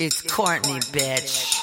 It's Courtney, bitch.